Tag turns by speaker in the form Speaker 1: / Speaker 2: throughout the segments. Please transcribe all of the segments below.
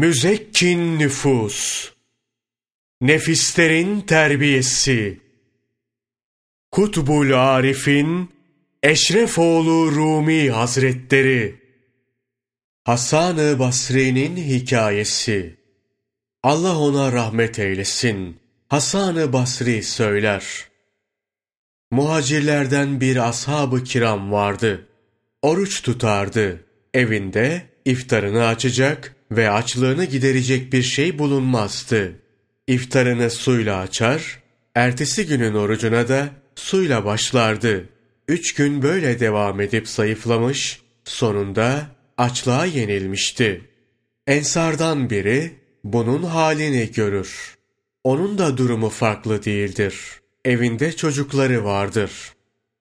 Speaker 1: Müzekkin nüfus, nefislerin terbiyesi, Kutbul Arif'in Eşrefoğlu Rumi Hazretleri, Hasan-ı Basri'nin hikayesi, Allah ona rahmet eylesin, Hasan-ı Basri söyler, Muhacirlerden bir ashab-ı kiram vardı, oruç tutardı, evinde iftarını açacak ve açlığını giderecek bir şey bulunmazdı. İftarını suyla açar, ertesi günün orucuna da suyla başlardı. Üç gün böyle devam edip zayıflamış, sonunda açlığa yenilmişti. Ensardan biri bunun halini görür. Onun da durumu farklı değildir. Evinde çocukları vardır.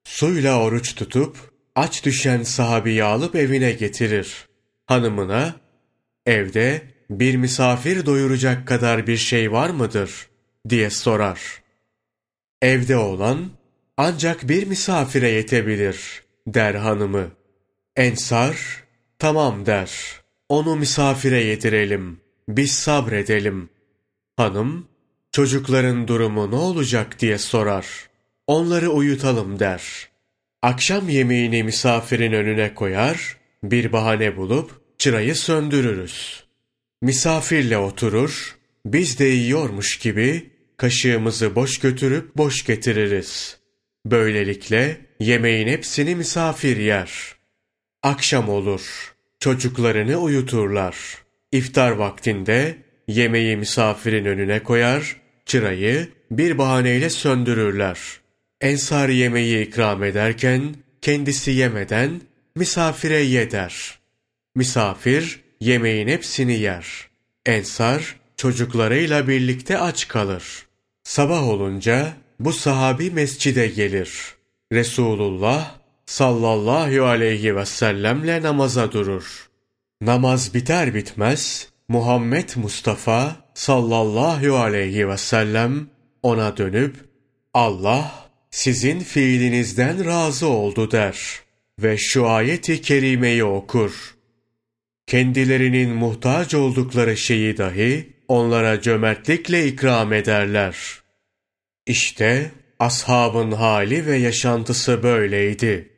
Speaker 1: Suyla oruç tutup aç düşen sahabeyi alıp evine getirir. Hanımına, evde bir misafir doyuracak kadar bir şey var mıdır? diye sorar. Evde olan ancak bir misafire yetebilir der hanımı. Ensar, tamam der. Onu misafire yedirelim. Biz sabredelim. Hanım, çocukların durumu ne olacak diye sorar. Onları uyutalım der. Akşam yemeğini misafirin önüne koyar, bir bahane bulup çırayı söndürürüz. Misafirle oturur, biz de yiyormuş gibi kaşığımızı boş götürüp boş getiririz. Böylelikle yemeğin hepsini misafir yer. Akşam olur, çocuklarını uyuturlar. İftar vaktinde yemeği misafirin önüne koyar, çırayı bir bahaneyle söndürürler. Ensar yemeği ikram ederken kendisi yemeden misafire ye der. Misafir yemeğin hepsini yer. Ensar çocuklarıyla birlikte aç kalır. Sabah olunca bu sahabi mescide gelir. Resulullah sallallahu aleyhi ve sellemle namaza durur. Namaz biter bitmez Muhammed Mustafa sallallahu aleyhi ve sellem ona dönüp Allah sizin fiilinizden razı oldu der ve şu ayeti kerimeyi okur. Kendilerinin muhtaç oldukları şeyi dahi onlara cömertlikle ikram ederler. İşte ashabın hali ve yaşantısı böyleydi.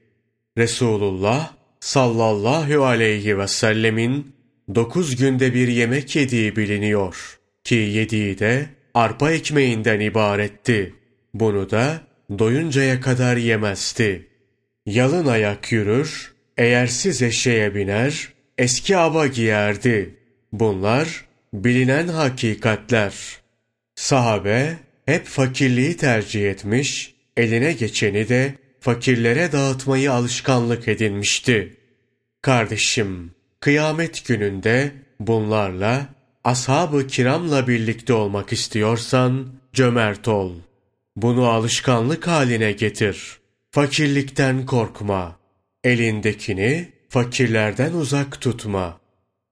Speaker 1: Resulullah sallallahu aleyhi ve sellemin dokuz günde bir yemek yediği biliniyor. Ki yediği de arpa ekmeğinden ibaretti. Bunu da doyuncaya kadar yemezdi. Yalın ayak yürür, eğersiz eşeğe biner, eski aba giyerdi. Bunlar bilinen hakikatler. Sahabe hep fakirliği tercih etmiş, eline geçeni de fakirlere dağıtmayı alışkanlık edinmişti. Kardeşim, kıyamet gününde bunlarla, ashab-ı kiramla birlikte olmak istiyorsan, cömert ol. Bunu alışkanlık haline getir. Fakirlikten korkma. Elindekini fakirlerden uzak tutma.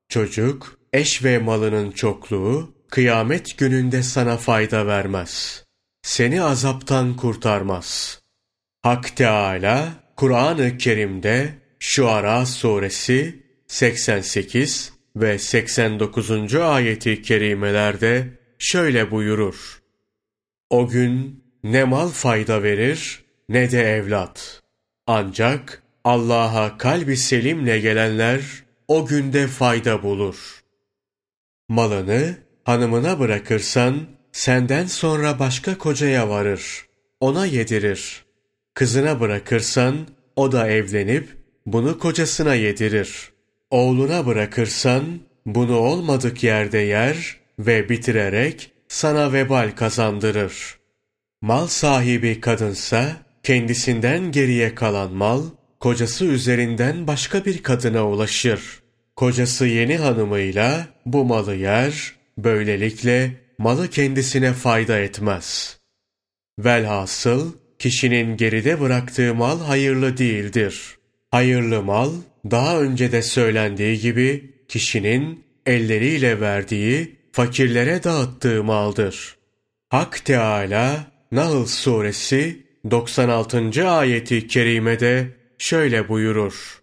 Speaker 1: Çocuk, eş ve malının çokluğu, kıyamet gününde sana fayda vermez. Seni azaptan kurtarmaz. Hak Teâlâ, Kur'an-ı Kerim'de Şuara suresi 88 ve 89. ayeti kerimelerde şöyle buyurur. O gün ne mal fayda verir ne de evlat. Ancak Allah'a kalbi selimle gelenler o günde fayda bulur. Malını hanımına bırakırsan senden sonra başka kocaya varır. Ona yedirir. Kızına bırakırsan o da evlenip bunu kocasına yedirir. Oğluna bırakırsan bunu olmadık yerde yer ve bitirerek sana vebal kazandırır. Mal sahibi kadınsa kendisinden geriye kalan mal kocası üzerinden başka bir kadına ulaşır. Kocası yeni hanımıyla bu malı yer, böylelikle malı kendisine fayda etmez. Velhasıl kişinin geride bıraktığı mal hayırlı değildir. Hayırlı mal, daha önce de söylendiği gibi kişinin elleriyle verdiği, fakirlere dağıttığı maldır. Hak Teâlâ, Nahl suresi 96. ayeti kerimede şöyle buyurur.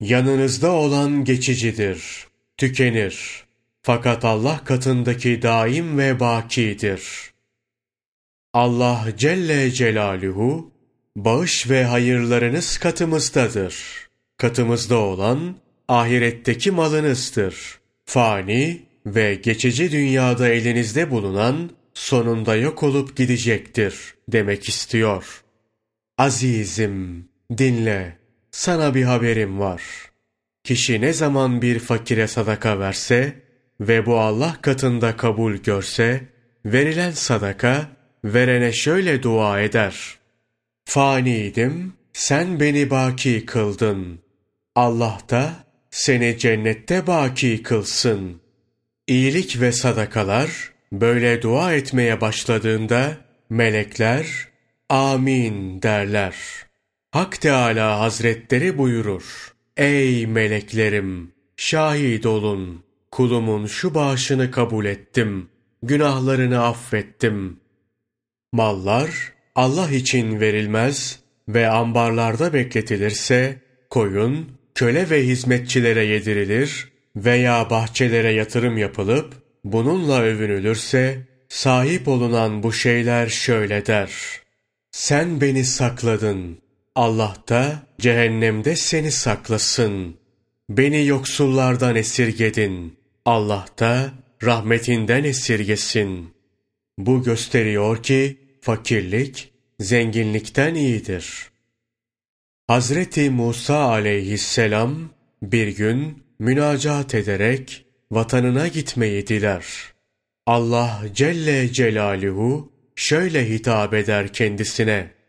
Speaker 1: Yanınızda olan geçicidir, tükenir. Fakat Allah katındaki daim ve bakidir. Allah Celle Celaluhu, bağış ve hayırlarınız katımızdadır. Katımızda olan, ahiretteki malınızdır. Fani ve geçici dünyada elinizde bulunan, sonunda yok olup gidecektir demek istiyor. Azizim, dinle, sana bir haberim var. Kişi ne zaman bir fakire sadaka verse ve bu Allah katında kabul görse, verilen sadaka, verene şöyle dua eder. Faniydim, sen beni baki kıldın. Allah da seni cennette baki kılsın. İyilik ve sadakalar böyle dua etmeye başladığında melekler amin derler. Hak Teala Hazretleri buyurur. Ey meleklerim! Şahit olun. Kulumun şu bağışını kabul ettim. Günahlarını affettim. Mallar Allah için verilmez ve ambarlarda bekletilirse koyun, köle ve hizmetçilere yedirilir veya bahçelere yatırım yapılıp bununla övünülürse sahip olunan bu şeyler şöyle der. Sen beni sakladın. Allah da cehennemde seni saklasın. Beni yoksullardan esirgedin. Allah da rahmetinden esirgesin. Bu gösteriyor ki fakirlik zenginlikten iyidir. Hazreti Musa aleyhisselam bir gün münacat ederek vatanına gitmeyi diler. Allah Celle Celaluhu şöyle hitap eder kendisine.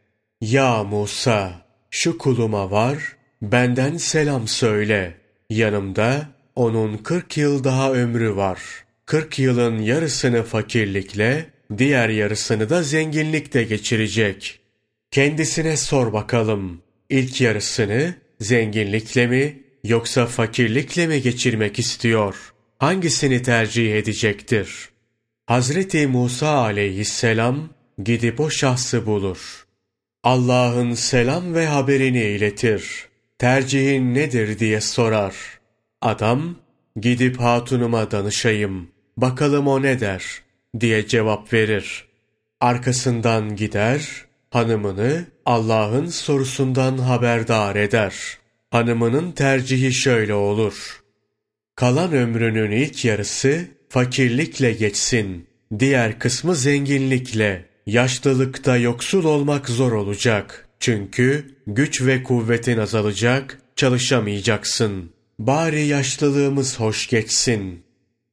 Speaker 1: Ya Musa, şu kuluma var, benden selam söyle. Yanımda onun kırk yıl daha ömrü var. Kırk yılın yarısını fakirlikle, diğer yarısını da zenginlikle geçirecek. Kendisine sor bakalım, ilk yarısını zenginlikle mi yoksa fakirlikle mi geçirmek istiyor? Hangisini tercih edecektir? Hazreti Musa aleyhisselam gidip o şahsı bulur. Allah'ın selam ve haberini iletir. Tercihin nedir diye sorar. Adam, gidip hatunuma danışayım, bakalım o ne der, diye cevap verir. Arkasından gider, hanımını Allah'ın sorusundan haberdar eder. Hanımının tercihi şöyle olur. Kalan ömrünün ilk yarısı fakirlikle geçsin. Diğer kısmı zenginlikle. Yaşlılıkta yoksul olmak zor olacak. Çünkü güç ve kuvvetin azalacak, çalışamayacaksın. Bari yaşlılığımız hoş geçsin.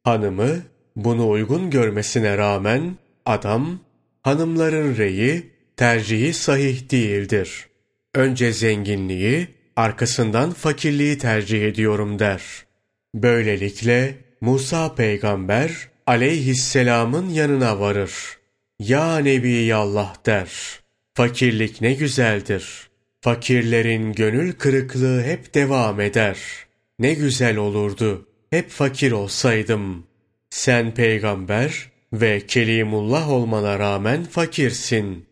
Speaker 1: Hanımı bunu uygun görmesine rağmen adam, hanımların reyi, tercihi sahih değildir. Önce zenginliği, arkasından fakirliği tercih ediyorum der. Böylelikle Musa peygamber aleyhisselamın yanına varır. Ya Nebi Allah der. Fakirlik ne güzeldir. Fakirlerin gönül kırıklığı hep devam eder. Ne güzel olurdu. Hep fakir olsaydım. Sen peygamber ve kelimullah olmana rağmen fakirsin.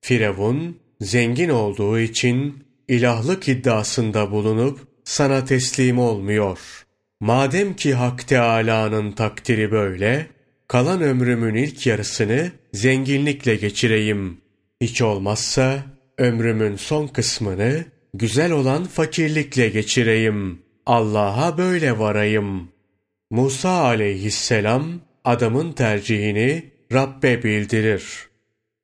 Speaker 1: Firavun zengin olduğu için ilahlık iddiasında bulunup sana teslim olmuyor.'' Madem ki Hak Teâlâ'nın takdiri böyle, kalan ömrümün ilk yarısını zenginlikle geçireyim. Hiç olmazsa ömrümün son kısmını güzel olan fakirlikle geçireyim. Allah'a böyle varayım. Musa aleyhisselam adamın tercihini Rabbe bildirir.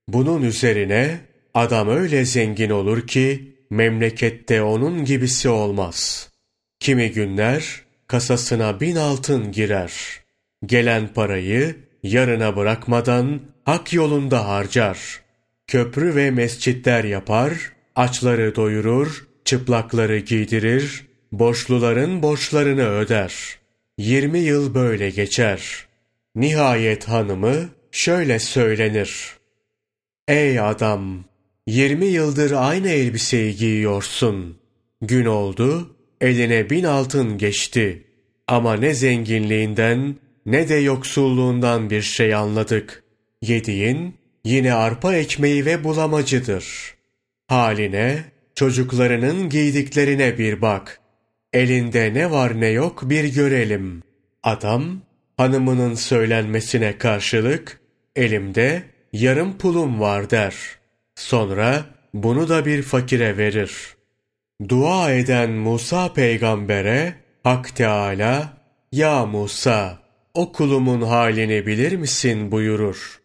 Speaker 1: Bunun üzerine adam öyle zengin olur ki memlekette onun gibisi olmaz. Kimi günler kasasına bin altın girer. Gelen parayı yarına bırakmadan hak yolunda harcar. Köprü ve mescitler yapar, açları doyurur, çıplakları giydirir, borçluların borçlarını öder. Yirmi yıl böyle geçer. Nihayet hanımı şöyle söylenir. Ey adam! Yirmi yıldır aynı elbiseyi giyiyorsun. Gün oldu, eline bin altın geçti. Ama ne zenginliğinden ne de yoksulluğundan bir şey anladık. Yediğin yine arpa ekmeği ve bulamacıdır. Haline, çocuklarının giydiklerine bir bak. Elinde ne var ne yok bir görelim. Adam, hanımının söylenmesine karşılık elimde yarım pulum var der. Sonra bunu da bir fakire verir. Dua eden Musa peygambere Hak Teala ya Musa o kulumun halini bilir misin buyurur.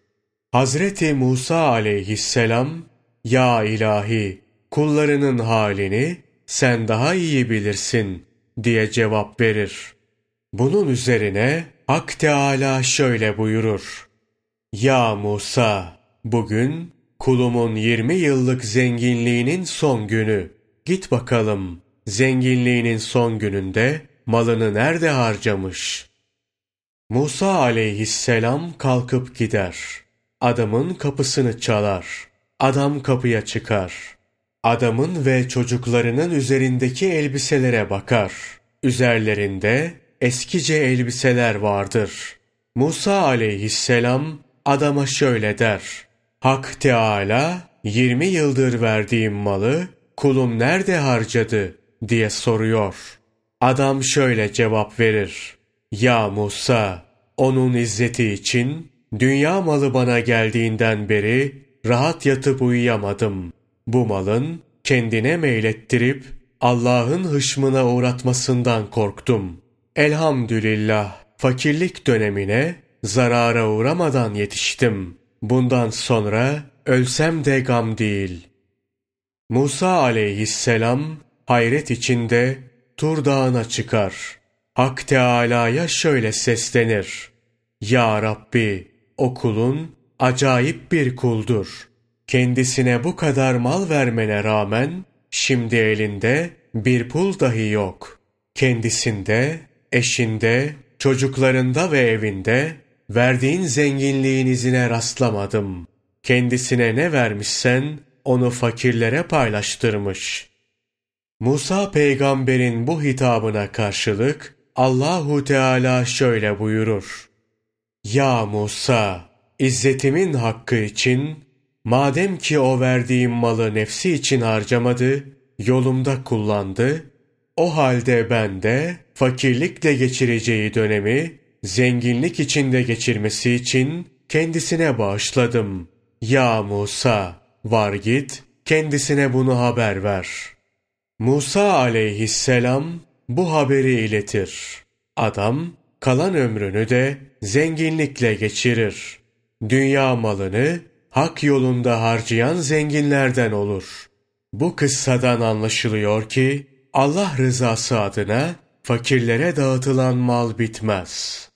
Speaker 1: Hazreti Musa aleyhisselam ya ilahi kullarının halini sen daha iyi bilirsin diye cevap verir. Bunun üzerine Hak Teala şöyle buyurur. Ya Musa, bugün kulumun 20 yıllık zenginliğinin son günü. Git bakalım, zenginliğinin son gününde malını nerede harcamış? Musa aleyhisselam kalkıp gider. Adamın kapısını çalar. Adam kapıya çıkar. Adamın ve çocuklarının üzerindeki elbiselere bakar. Üzerlerinde eskice elbiseler vardır. Musa aleyhisselam adama şöyle der. Hak Teala 20 yıldır verdiğim malı kulum nerede harcadı diye soruyor. Adam şöyle cevap verir. Ya Musa, onun izzeti için dünya malı bana geldiğinden beri rahat yatıp uyuyamadım. Bu malın kendine meylettirip Allah'ın hışmına uğratmasından korktum. Elhamdülillah fakirlik dönemine zarara uğramadan yetiştim. Bundan sonra ölsem de gam değil. Musa aleyhisselam hayret içinde Tur Dağı'na çıkar. Hak Teâlâ'ya şöyle seslenir. Ya Rabbi, o kulun acayip bir kuldur. Kendisine bu kadar mal vermene rağmen, şimdi elinde bir pul dahi yok. Kendisinde, eşinde, çocuklarında ve evinde verdiğin zenginliğin izine rastlamadım. Kendisine ne vermişsen onu fakirlere paylaştırmış. Musa peygamberin bu hitabına karşılık Allahu Teala şöyle buyurur. Ya Musa, izzetimin hakkı için madem ki o verdiğim malı nefsi için harcamadı, yolumda kullandı, o halde ben de fakirlikle geçireceği dönemi zenginlik içinde geçirmesi için kendisine bağışladım. Ya Musa, var git, kendisine bunu haber ver. Musa aleyhisselam bu haberi iletir. Adam kalan ömrünü de zenginlikle geçirir. Dünya malını hak yolunda harcayan zenginlerden olur. Bu kıssadan anlaşılıyor ki Allah rızası adına fakirlere dağıtılan mal bitmez.''